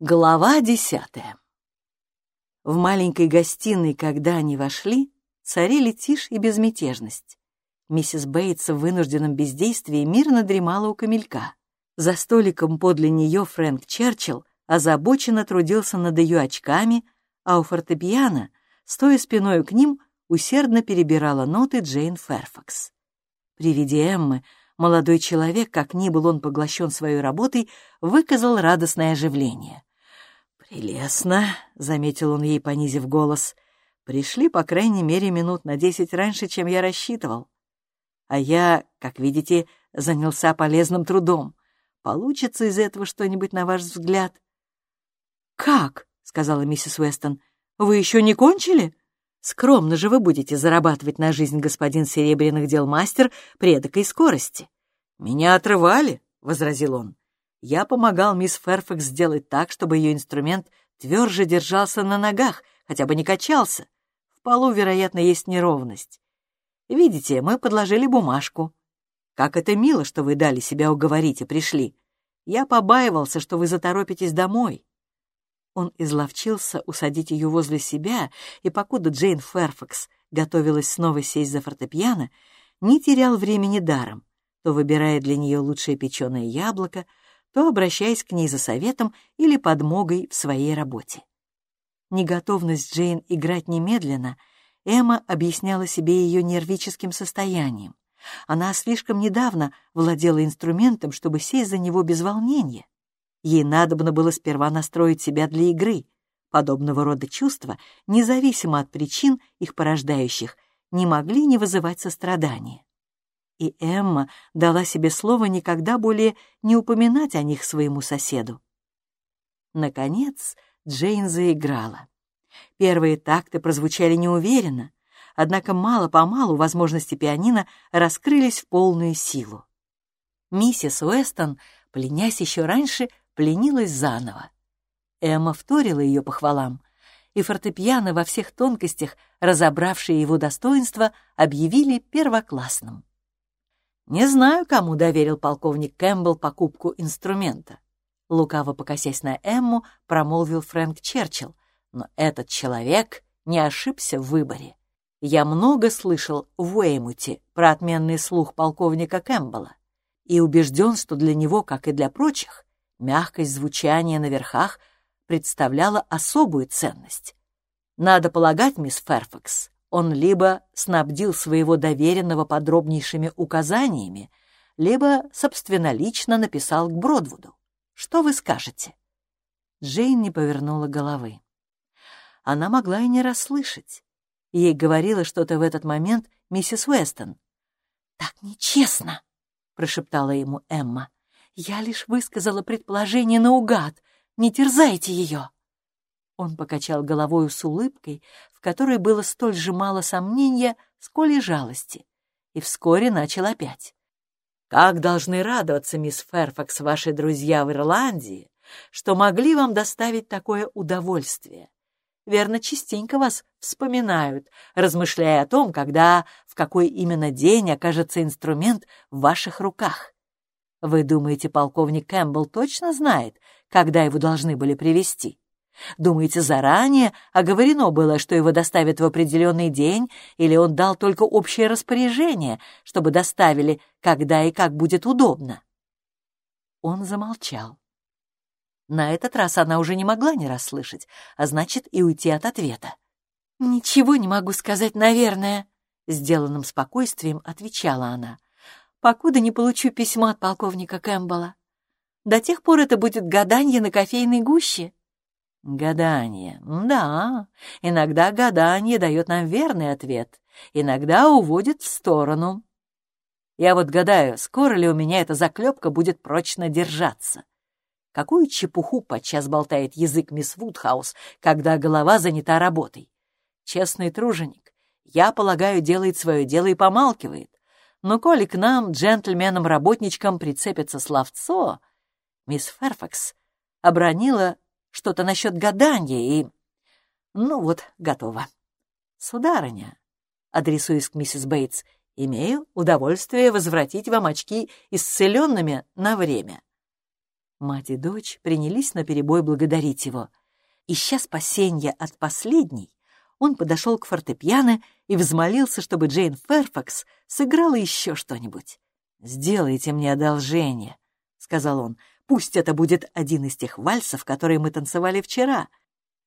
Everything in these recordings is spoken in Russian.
Глава десятая. В маленькой гостиной, когда они вошли, царили тишь и безмятежность. Миссис Бейтс в вынужденном бездействии мирно дремала у камелька. За столиком подле нее Фрэнк Черчилл озабоченно трудился над ее очками, а у фортепиано, стоя спиной к ним, усердно перебирала ноты Джейн Ферфакс. При виде Эммы молодой человек, как ни был он поглощен своей работой, выказал радостное оживление. «Прелестно», — заметил он ей, понизив голос. «Пришли, по крайней мере, минут на десять раньше, чем я рассчитывал. А я, как видите, занялся полезным трудом. Получится из этого что-нибудь, на ваш взгляд?» «Как?» — сказала миссис Уэстон. «Вы еще не кончили?» «Скромно же вы будете зарабатывать на жизнь, господин серебряных дел мастер, при эдакой скорости». «Меня отрывали», — возразил он. Я помогал мисс Ферфакс сделать так, чтобы ее инструмент тверже держался на ногах, хотя бы не качался. В полу, вероятно, есть неровность. Видите, мы подложили бумажку. Как это мило, что вы дали себя уговорить и пришли. Я побаивался, что вы заторопитесь домой. Он изловчился усадить ее возле себя, и покуда Джейн Ферфакс готовилась снова сесть за фортепиано, не терял времени даром, то выбирая для нее лучшее печеное яблоко, то обращаясь к ней за советом или подмогой в своей работе. Неготовность Джейн играть немедленно Эмма объясняла себе ее нервическим состоянием. Она слишком недавно владела инструментом, чтобы сесть за него без волнения. Ей надобно было сперва настроить себя для игры. Подобного рода чувства, независимо от причин, их порождающих, не могли не вызывать сострадания и Эмма дала себе слово никогда более не упоминать о них своему соседу. Наконец Джейн заиграла. Первые такты прозвучали неуверенно, однако мало-помалу возможности пианино раскрылись в полную силу. Миссис Уэстон, пленясь еще раньше, пленилась заново. Эмма вторила ее похвалам, и фортепиано во всех тонкостях, разобравшие его достоинства, объявили первоклассным. Не знаю, кому доверил полковник Кэмпбелл покупку инструмента. Лукаво покосясь на Эмму, промолвил Фрэнк Черчилл, но этот человек не ошибся в выборе. Я много слышал в Уэймуте про отменный слух полковника Кэмпбелла и убежден, что для него, как и для прочих, мягкость звучания на верхах представляла особую ценность. Надо полагать, мисс Ферфакс, он либо снабдил своего доверенного подробнейшими указаниями, либо собственнолично написал к Бродвуду. Что вы скажете?» Джейн не повернула головы. Она могла и не расслышать. Ей говорила что-то в этот момент миссис Уэстон. «Так нечестно!» — прошептала ему Эмма. «Я лишь высказала предположение наугад. Не терзайте ее!» Он покачал головою с улыбкой, в которой было столь же мало сомнения, сколь и жалости, и вскоре начал опять. «Как должны радоваться, мисс Ферфакс, ваши друзья в Ирландии, что могли вам доставить такое удовольствие. Верно, частенько вас вспоминают, размышляя о том, когда, в какой именно день окажется инструмент в ваших руках. Вы думаете, полковник Кэмпбелл точно знает, когда его должны были привести? Думаете, заранее оговорено было, что его доставят в определенный день, или он дал только общее распоряжение, чтобы доставили, когда и как будет удобно?» Он замолчал. На этот раз она уже не могла не расслышать, а значит, и уйти от ответа. «Ничего не могу сказать, наверное», — сделанным спокойствием отвечала она, «покуда не получу письма от полковника Кэмпбелла. До тех пор это будет гаданье на кофейной гуще». Гадание. Да, иногда гадание дает нам верный ответ, иногда уводит в сторону. Я вот гадаю, скоро ли у меня эта заклепка будет прочно держаться. Какую чепуху подчас болтает язык мисс Вудхаус, когда голова занята работой. Честный труженик, я полагаю, делает свое дело и помалкивает. Но коли к нам, джентльменам-работничкам, прицепится словцо, мисс Ферфакс обронила что-то насчет гадания и... Ну вот, готово. Сударыня, адресуясь к миссис Бейтс, имею удовольствие возвратить вам очки исцеленными на время. Мать и дочь принялись наперебой благодарить его. Ища спасения от последней, он подошел к фортепиано и взмолился, чтобы Джейн Ферфакс сыграла еще что-нибудь. «Сделайте мне одолжение», — сказал он. «Пусть это будет один из тех вальсов, которые мы танцевали вчера.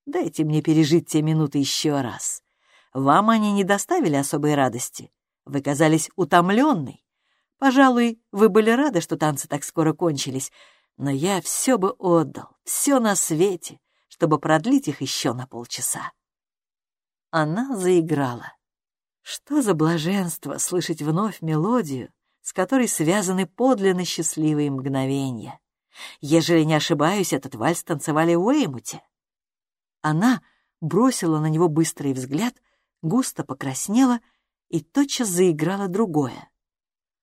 Дайте мне пережить те минуты еще раз. Вам они не доставили особой радости. Вы казались утомленной. Пожалуй, вы были рады, что танцы так скоро кончились, но я все бы отдал, все на свете, чтобы продлить их еще на полчаса. Она заиграла. Что за блаженство слышать вновь мелодию, с которой связаны подлинно счастливые мгновения. Ежели не ошибаюсь, этот вальс танцевали в Уэймуте. Она бросила на него быстрый взгляд, густо покраснела и тотчас заиграла другое.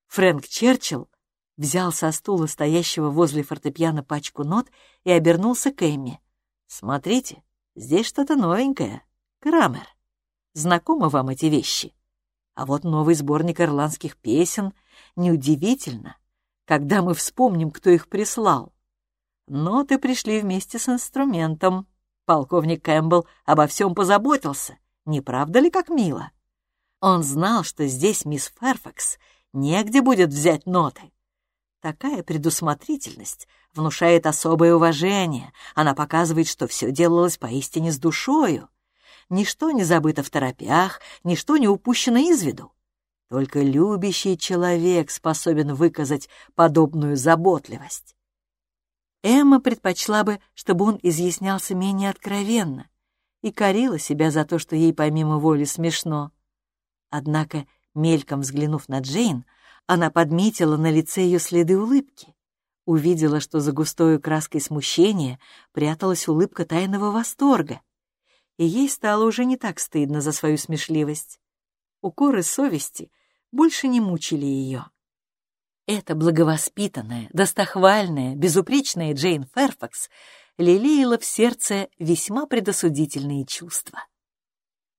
Фрэнк Черчилл взял со стула стоящего возле фортепиано пачку нот и обернулся к Эмми. «Смотрите, здесь что-то новенькое. Крамер. Знакомы вам эти вещи? А вот новый сборник ирландских песен. Неудивительно, когда мы вспомним, кто их прислал. Ноты пришли вместе с инструментом. Полковник Кэмпбелл обо всем позаботился. Не правда ли, как мило? Он знал, что здесь мисс Ферфакс негде будет взять ноты. Такая предусмотрительность внушает особое уважение. Она показывает, что все делалось поистине с душою. Ничто не забыто в торопях, ничто не упущено из виду. Только любящий человек способен выказать подобную заботливость. Эмма предпочла бы, чтобы он изъяснялся менее откровенно, и корила себя за то, что ей помимо воли смешно. Однако, мельком взглянув на Джейн, она подметила на лице ее следы улыбки, увидела, что за густой краской смущения пряталась улыбка тайного восторга, и ей стало уже не так стыдно за свою смешливость. Укоры совести больше не мучили ее. Эта благовоспитанная, достохвальная, безупречная Джейн Ферфакс лелеяла в сердце весьма предосудительные чувства.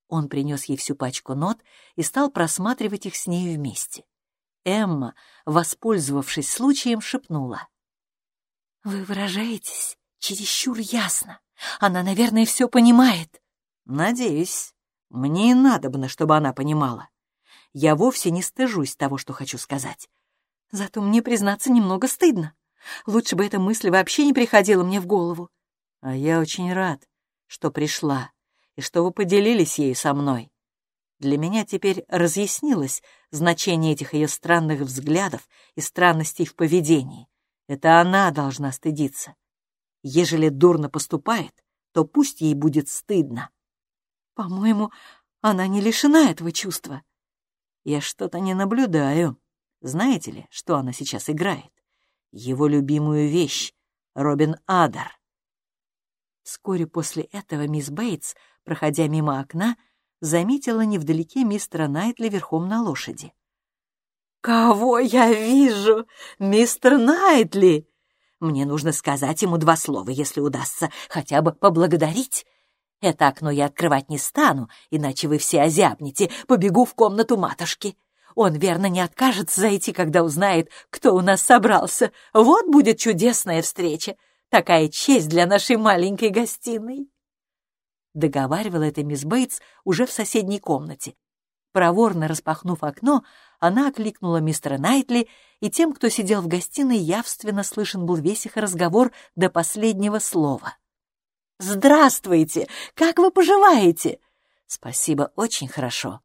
Он принес ей всю пачку нот и стал просматривать их с ней вместе. Эмма, воспользовавшись случаем, шепнула. «Вы выражаетесь чересчур ясно. Она, наверное, все понимает». «Надеюсь. Мне и надобно, чтобы она понимала. Я вовсе не стыжусь того, что хочу сказать. Зато мне, признаться, немного стыдно. Лучше бы эта мысль вообще не приходила мне в голову. А я очень рад, что пришла, и что вы поделились ею со мной. Для меня теперь разъяснилось значение этих ее странных взглядов и странностей в поведении. Это она должна стыдиться. Ежели дурно поступает, то пусть ей будет стыдно. По-моему, она не лишена этого чувства. Я что-то не наблюдаю. Знаете ли, что она сейчас играет? Его любимую вещь — Робин Адар. Вскоре после этого мисс Бейтс, проходя мимо окна, заметила невдалеке мистера Найтли верхом на лошади. «Кого я вижу? Мистер Найтли!» Мне нужно сказать ему два слова, если удастся хотя бы поблагодарить. Это окно я открывать не стану, иначе вы все озябнете. Побегу в комнату матушки. Он, верно, не откажется зайти, когда узнает, кто у нас собрался. Вот будет чудесная встреча. Такая честь для нашей маленькой гостиной договаривала это мисс Бейтс уже в соседней комнате. Проворно распахнув окно, она окликнула мистера Найтли, и тем, кто сидел в гостиной, явственно слышен был весь их разговор до последнего слова. «Здравствуйте! Как вы поживаете?» «Спасибо, очень хорошо».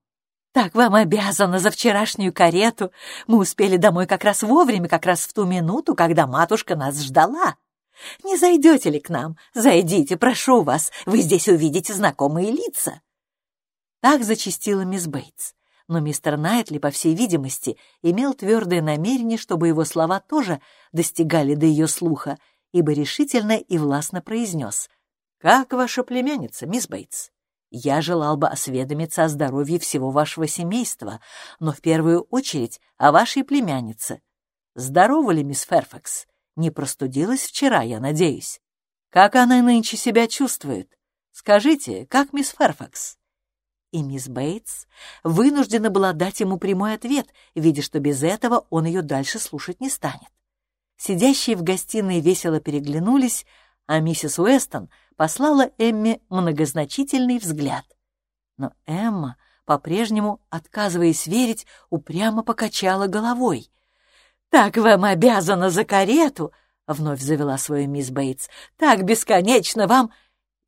«Так вам обязана за вчерашнюю карету. Мы успели домой как раз вовремя, как раз в ту минуту, когда матушка нас ждала. Не зайдете ли к нам? Зайдите, прошу вас, вы здесь увидите знакомые лица». Так зачастила мисс Бейтс. Но мистер Найтли, по всей видимости, имел твердое намерение, чтобы его слова тоже достигали до ее слуха, ибо решительно и властно произнес. «Как ваша племянница, мисс Бейтс? Я желал бы осведомиться о здоровье всего вашего семейства, но в первую очередь о вашей племяннице. Здорова ли мисс Ферфакс? Не простудилась вчера, я надеюсь. Как она нынче себя чувствует? Скажите, как мисс Ферфакс?» И мисс Бейтс вынуждена была дать ему прямой ответ, видя, что без этого он ее дальше слушать не станет. Сидящие в гостиной весело переглянулись, а миссис Уэстон послала Эмме многозначительный взгляд. Но Эмма, по-прежнему отказываясь верить, упрямо покачала головой. «Так вам обязана за карету!» — вновь завела свою мисс Бейтс. «Так бесконечно вам...»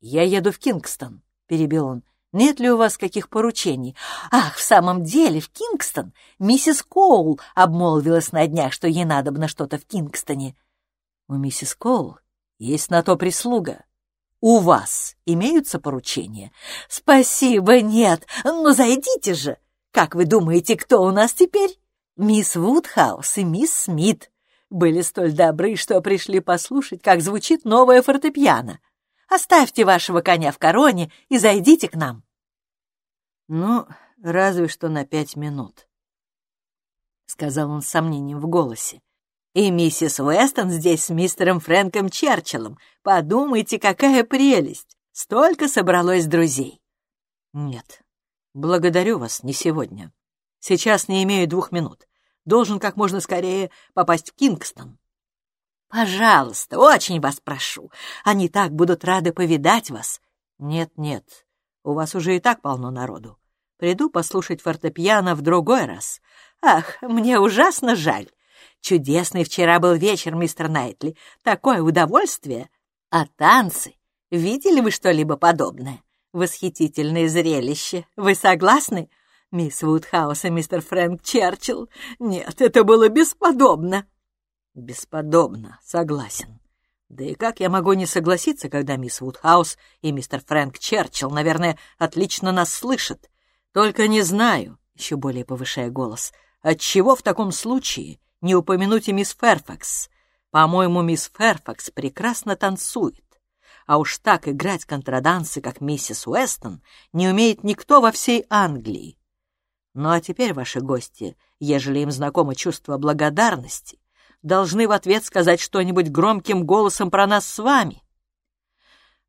«Я еду в Кингстон», — перебил он. «Нет ли у вас каких поручений?» «Ах, в самом деле, в Кингстон! Миссис Коул обмолвилась на днях, что ей надо бы на что-то в Кингстоне». «У миссис Коул есть на то прислуга. У вас имеются поручения?» «Спасибо, нет. Но зайдите же! Как вы думаете, кто у нас теперь?» «Мисс Вудхаус и мисс Смит были столь добры, что пришли послушать, как звучит новое фортепиано. Оставьте вашего коня в короне и зайдите к нам». «Ну, разве что на пять минут», — сказал он с сомнением в голосе. И миссис Уэстон здесь с мистером Фрэнком Черчиллом. Подумайте, какая прелесть! Столько собралось друзей. Нет, благодарю вас, не сегодня. Сейчас не имею двух минут. Должен как можно скорее попасть в Кингстон. Пожалуйста, очень вас прошу. Они так будут рады повидать вас. Нет-нет, у вас уже и так полно народу. Приду послушать фортепиано в другой раз. Ах, мне ужасно жаль. Чудесный вчера был вечер, мистер Найтли. Такое удовольствие. А танцы? Видели вы что-либо подобное? Восхитительное зрелище. Вы согласны? Мисс Вудхаус и мистер Фрэнк Черчилл? Нет, это было бесподобно. Бесподобно, согласен. Да и как я могу не согласиться, когда мисс Вудхаус и мистер Фрэнк Черчилл, наверное, отлично нас слышат? Только не знаю, еще более повышая голос, отчего в таком случае не упомянуть и мисс Ферфакс. По-моему, мисс Ферфакс прекрасно танцует. А уж так играть контрадансы, как миссис Уэстон, не умеет никто во всей Англии. Ну а теперь ваши гости, ежели им знакомо чувство благодарности, должны в ответ сказать что-нибудь громким голосом про нас с вами.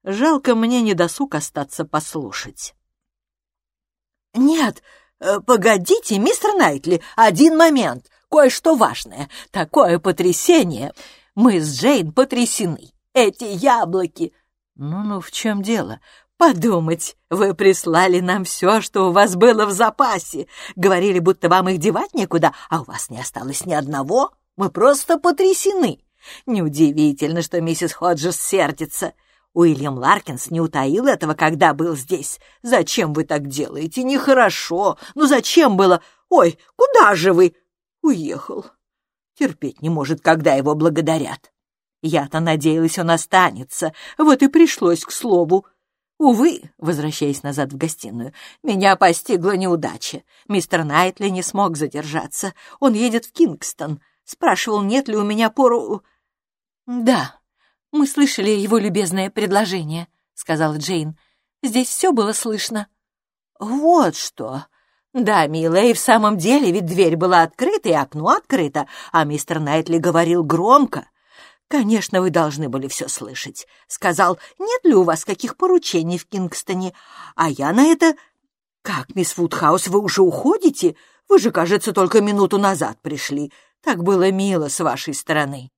Жалко мне не досуг остаться послушать. «Нет, э, погодите, мистер Найтли, один момент кое-что важное. Такое потрясение. Мы с Джейн потрясены. Эти яблоки... Ну-ну, в чем дело? Подумать, вы прислали нам все, что у вас было в запасе. Говорили, будто вам их девать некуда, а у вас не осталось ни одного. Мы просто потрясены. Неудивительно, что миссис Ходжес сердится. Уильям Ларкинс не утаил этого, когда был здесь. Зачем вы так делаете? Нехорошо. Ну зачем было? Ой, куда же вы? Уехал. Терпеть не может, когда его благодарят. Я-то надеялась, он останется. Вот и пришлось к слову. Увы, возвращаясь назад в гостиную, меня постигла неудача. Мистер Найтли не смог задержаться. Он едет в Кингстон. Спрашивал, нет ли у меня пору... Да, мы слышали его любезное предложение, сказала Джейн. Здесь все было слышно. Вот что. «Да, милая, и в самом деле, ведь дверь была открыта и окно открыто, а мистер Найтли говорил громко. Конечно, вы должны были все слышать. Сказал, нет ли у вас каких поручений в Кингстоне? А я на это... Как, мисс Вудхаус, вы уже уходите? Вы же, кажется, только минуту назад пришли. Так было мило с вашей стороны».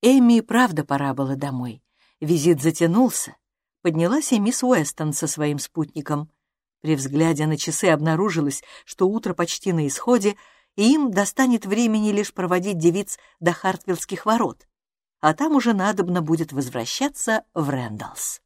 Эми правда пора было домой. Визит затянулся. Поднялась и мисс Уэстон со своим спутником. При взгляде на часы обнаружилось, что утро почти на исходе, и им достанет времени лишь проводить девиц до Хартвиллских ворот, а там уже надобно будет возвращаться в Рэндаллс.